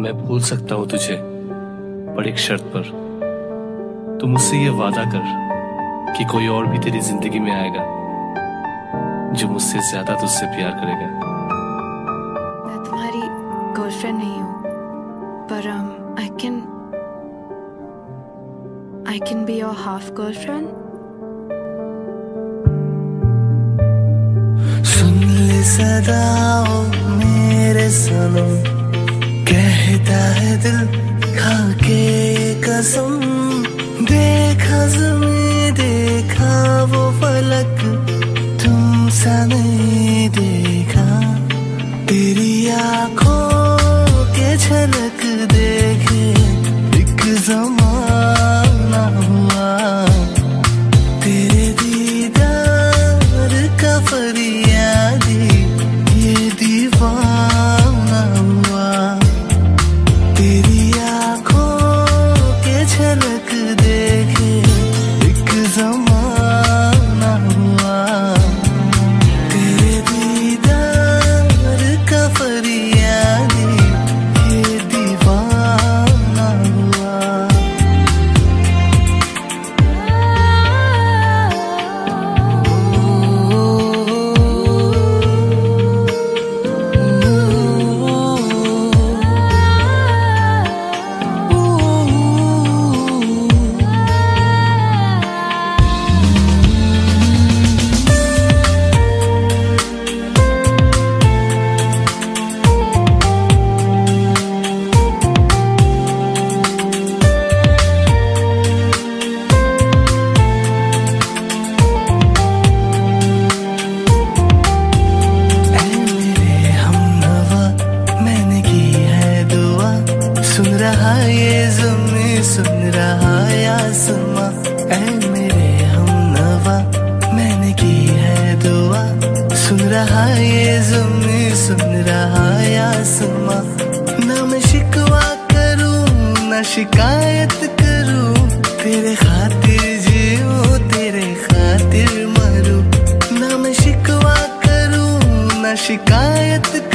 मैं भूल सकता हूँ तुझे पर एक शर्त पर। तू मुझसे ये वादा कर कि कोई और भी तेरी ज़िंदगी में आएगा जो मुझसे ज़्यादा तुझसे प्यार करेगा। मैं तुम्हारी गर्लफ्रेंड नहीं हूँ पर I can I can be your half girlfriend सुन ले सदा मेरे सनम। दिल खा कसम देखा जमी रहा ये जमी सुन रहा ये आसमां। ऐ मेरे हमनवा मैंने की है दुआ। सुन रहा ये जमी सुन रहा ये आसमां। ना मैं शिकवा करूँ, ना शिकायत करूँ। तेरे खातिर जीऊं, तेरे खातिर मरूं। ना मैं शिकवा करूँ, ना शिकायत